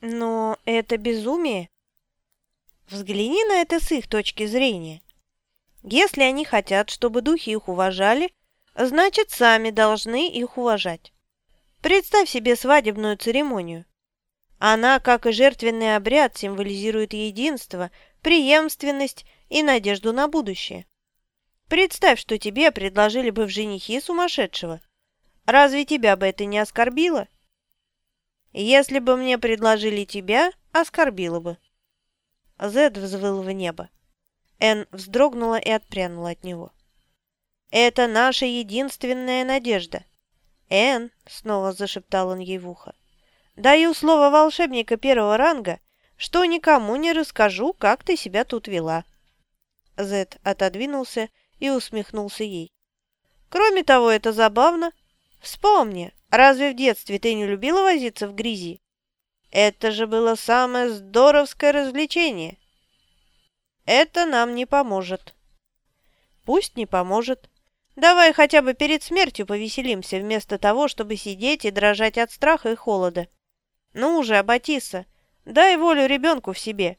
Но это безумие. Взгляни на это с их точки зрения. Если они хотят, чтобы духи их уважали, значит, сами должны их уважать. Представь себе свадебную церемонию. Она, как и жертвенный обряд, символизирует единство, преемственность и надежду на будущее. Представь, что тебе предложили бы в женихи сумасшедшего. Разве тебя бы это не оскорбило? Если бы мне предложили тебя, оскорбило бы. Зед взвыл в небо. Эн вздрогнула и отпрянула от него. «Это наша единственная надежда». «Эн», — снова зашептал он ей в ухо, — «даю слово волшебника первого ранга, что никому не расскажу, как ты себя тут вела». Зед отодвинулся и усмехнулся ей. «Кроме того, это забавно. Вспомни, разве в детстве ты не любила возиться в грязи? Это же было самое здоровское развлечение». «Это нам не поможет». «Пусть не поможет. Давай хотя бы перед смертью повеселимся, вместо того, чтобы сидеть и дрожать от страха и холода. Ну уже, Аббатиса, дай волю ребенку в себе.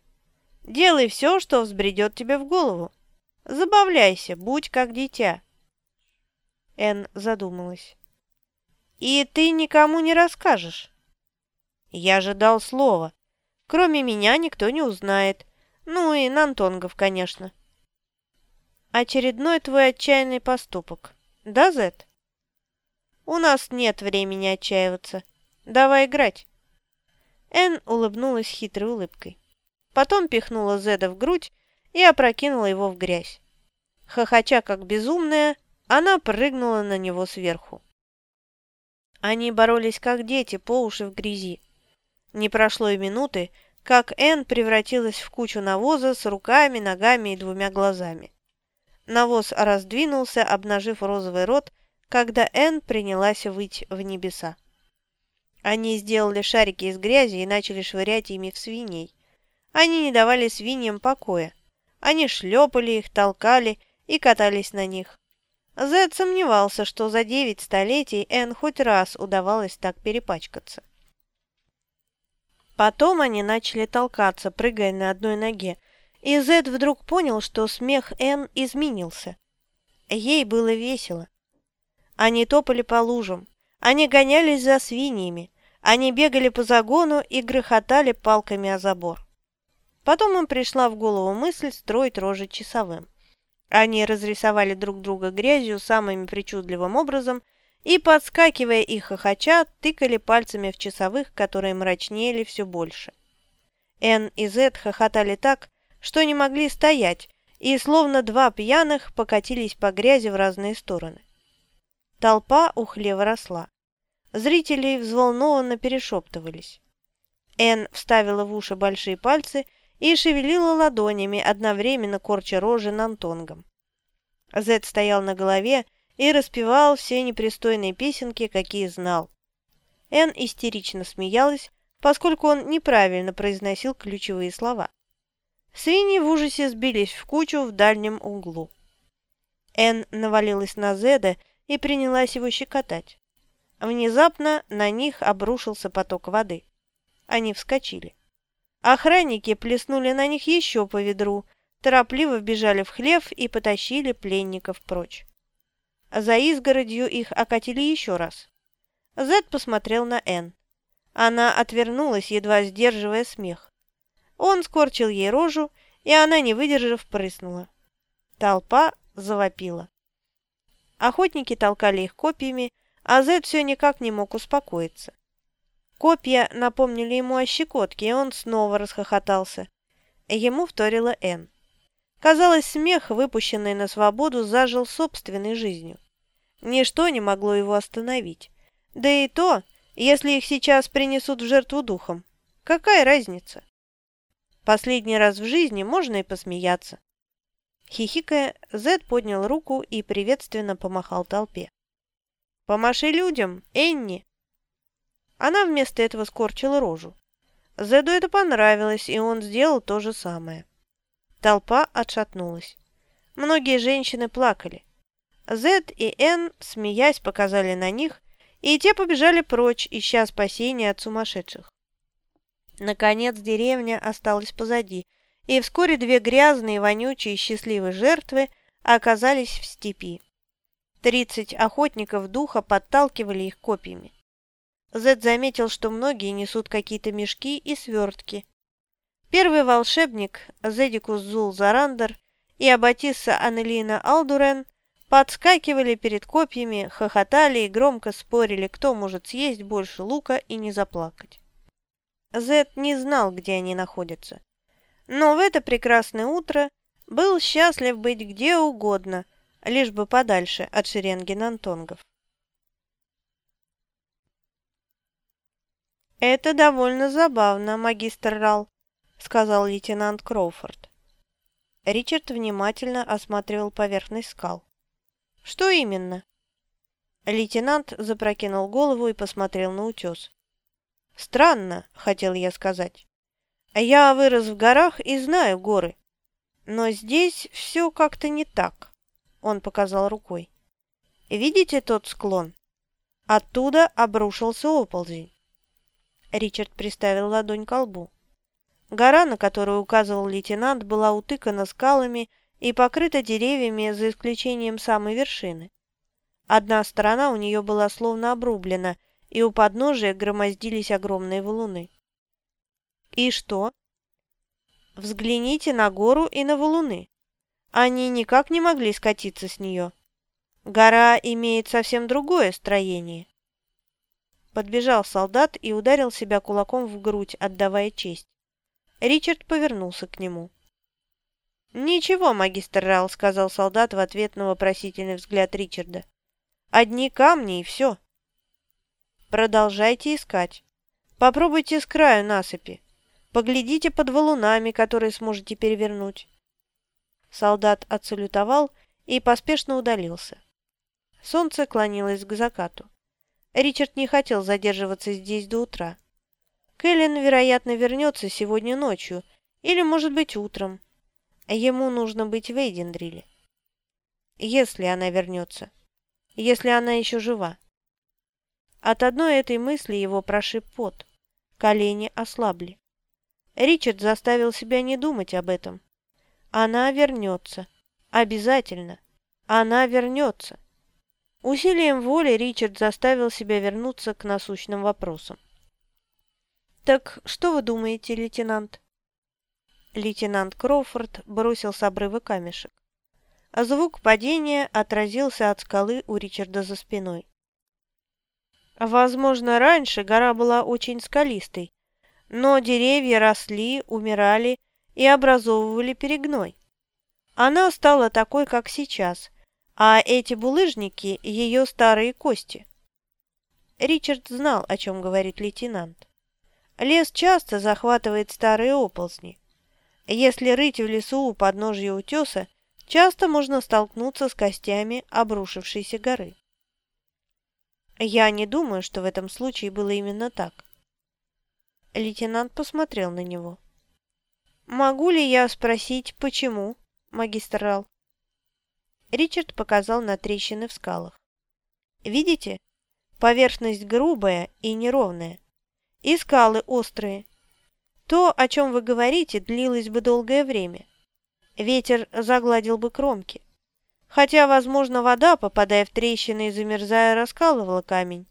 Делай все, что взбредет тебе в голову. Забавляйся, будь как дитя. Эн задумалась. «И ты никому не расскажешь?» «Я же дал слово. Кроме меня никто не узнает. Ну и Нантонгов, конечно». «Очередной твой отчаянный поступок. Да, Зет?» «У нас нет времени отчаиваться. Давай играть». Эн улыбнулась хитрой улыбкой. Потом пихнула Зеда в грудь и опрокинула его в грязь. Хохоча как безумная, она прыгнула на него сверху. Они боролись как дети по уши в грязи. Не прошло и минуты, как Энн превратилась в кучу навоза с руками, ногами и двумя глазами. Навоз раздвинулся, обнажив розовый рот, когда Энн принялась выть в небеса. Они сделали шарики из грязи и начали швырять ими в свиней. Они не давали свиньям покоя. Они шлепали их, толкали и катались на них. Зед сомневался, что за девять столетий Энн хоть раз удавалось так перепачкаться. Потом они начали толкаться, прыгая на одной ноге, и Зед вдруг понял, что смех Энн изменился. Ей было весело. Они топали по лужам, они гонялись за свиньями, они бегали по загону и грохотали палками о забор. Потом им пришла в голову мысль строить рожи часовым. Они разрисовали друг друга грязью самым причудливым образом и, подскакивая и хохоча, тыкали пальцами в часовых, которые мрачнели все больше. Н и Зет хохотали так, что не могли стоять, и, словно два пьяных, покатились по грязи в разные стороны. Толпа у хлева росла. Зрители взволнованно перешептывались. Н вставила в уши большие пальцы и шевелила ладонями, одновременно корча рожи Нантонгом. Зед стоял на голове и распевал все непристойные песенки, какие знал. Эн истерично смеялась, поскольку он неправильно произносил ключевые слова. Свиньи в ужасе сбились в кучу в дальнем углу. Эн навалилась на Зеда и принялась его щекотать. Внезапно на них обрушился поток воды. Они вскочили. Охранники плеснули на них еще по ведру, торопливо вбежали в хлев и потащили пленников прочь. За изгородью их окатили еще раз. Зед посмотрел на Энн. Она отвернулась, едва сдерживая смех. Он скорчил ей рожу, и она, не выдержав, прыснула. Толпа завопила. Охотники толкали их копьями, а Зед все никак не мог успокоиться. Копья напомнили ему о щекотке, и он снова расхохотался. Ему вторила Энн. Казалось, смех, выпущенный на свободу, зажил собственной жизнью. Ничто не могло его остановить. Да и то, если их сейчас принесут в жертву духом. Какая разница? Последний раз в жизни можно и посмеяться. Хихикая, Зед поднял руку и приветственно помахал толпе. «Помаши людям, Энни!» Она вместо этого скорчила рожу. Зеду это понравилось, и он сделал то же самое. Толпа отшатнулась. Многие женщины плакали. Зед и Н, смеясь, показали на них, и те побежали прочь, ища спасения от сумасшедших. Наконец деревня осталась позади, и вскоре две грязные, вонючие счастливые жертвы оказались в степи. Тридцать охотников духа подталкивали их копьями. Зед заметил, что многие несут какие-то мешки и свертки. Первый волшебник, Зедикус Зул Зарандер и Аббатисса Анелина Алдурен подскакивали перед копьями, хохотали и громко спорили, кто может съесть больше лука и не заплакать. Зед не знал, где они находятся. Но в это прекрасное утро был счастлив быть где угодно, лишь бы подальше от шеренги нантонгов. «Это довольно забавно, магистр Рал», — сказал лейтенант Кроуфорд. Ричард внимательно осматривал поверхность скал. «Что именно?» Лейтенант запрокинул голову и посмотрел на утес. «Странно», — хотел я сказать. «Я вырос в горах и знаю горы. Но здесь все как-то не так», — он показал рукой. «Видите тот склон? Оттуда обрушился оползень». Ричард приставил ладонь к лбу. Гора, на которую указывал лейтенант, была утыкана скалами и покрыта деревьями, за исключением самой вершины. Одна сторона у нее была словно обрублена, и у подножия громоздились огромные валуны. И что? Взгляните на гору и на валуны. Они никак не могли скатиться с нее. Гора имеет совсем другое строение. Подбежал солдат и ударил себя кулаком в грудь, отдавая честь. Ричард повернулся к нему. «Ничего, магистр Рал», — сказал солдат в ответ на вопросительный взгляд Ричарда. «Одни камни и все». «Продолжайте искать. Попробуйте с краю насыпи. Поглядите под валунами, которые сможете перевернуть». Солдат отсалютовал и поспешно удалился. Солнце клонилось к закату. Ричард не хотел задерживаться здесь до утра. Кэлен, вероятно, вернется сегодня ночью или, может быть, утром. Ему нужно быть в Эйдендриле. Если она вернется. Если она еще жива. От одной этой мысли его прошиб пот. Колени ослабли. Ричард заставил себя не думать об этом. Она вернется. Обязательно. Она вернется. Усилием воли Ричард заставил себя вернуться к насущным вопросам. «Так что вы думаете, лейтенант?» Лейтенант Кроуфорд бросил с обрыва камешек. А звук падения отразился от скалы у Ричарда за спиной. Возможно, раньше гора была очень скалистой, но деревья росли, умирали и образовывали перегной. Она стала такой, как сейчас, а эти булыжники – ее старые кости. Ричард знал, о чем говорит лейтенант. Лес часто захватывает старые оползни. Если рыть в лесу у подножья утеса, часто можно столкнуться с костями обрушившейся горы. Я не думаю, что в этом случае было именно так. Лейтенант посмотрел на него. «Могу ли я спросить, почему, магистр Рал?» Ричард показал на трещины в скалах. «Видите? Поверхность грубая и неровная и скалы острые. То, о чем вы говорите, длилось бы долгое время. Ветер загладил бы кромки. Хотя, возможно, вода, попадая в трещины и замерзая, раскалывала камень.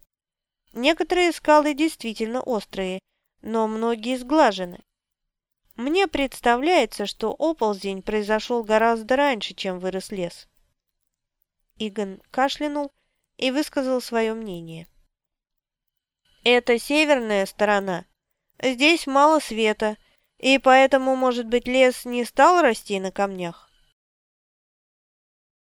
Некоторые скалы действительно острые, но многие сглажены. Мне представляется, что оползень произошел гораздо раньше, чем вырос лес. Игон кашлянул и высказал свое мнение. Это северная сторона. Здесь мало света, и поэтому, может быть, лес не стал расти на камнях.